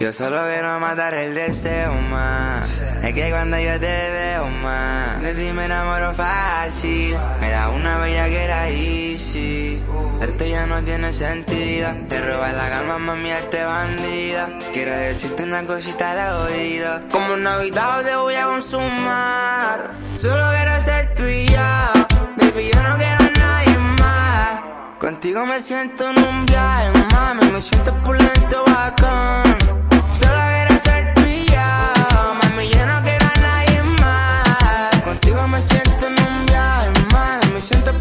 Yo solo quiero matar el deseo más. Es que cuando yo te veo más, de ti me enamoro fácil. Me da una bella que era easy. Esto ya no tiene sentido. Te roba la calma, mami, este bandida. Quiero decirte una cosita al oído. Como un habitado te voy a consumar. Solo quiero ser tuya. Baby, yo no quiero a nadie más. Contigo me siento en un viaje, mami. Me siento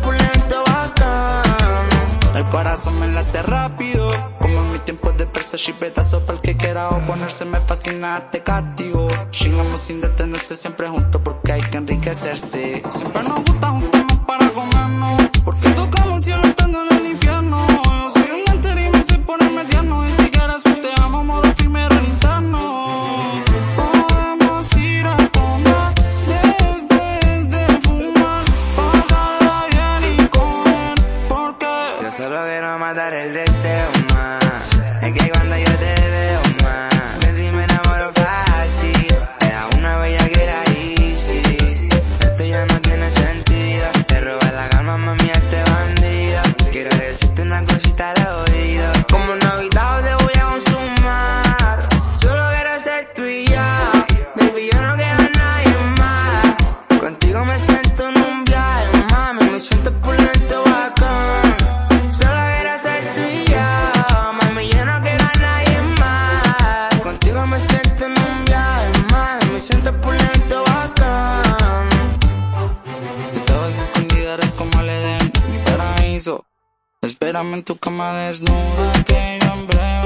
pulento bacán. corazón me late rápido. Como en mi tiempo de persa chipetazo para el que quiera oponerse me fascina te castigo. Chingamos sin detenerse siempre juntos porque hay que enriquecerse. Siempre nos gusta juntarnos solo quiero matar el deseo más. Es que cuando yo te veo más De ti me enamoro fácil. Me da una bella que era easy Esto ya no tiene sentido. Te roba la calma, mami, este bandido. Quiero decirte una cosita Paraíso. Espérame en tu cama desnuda, que yo en breve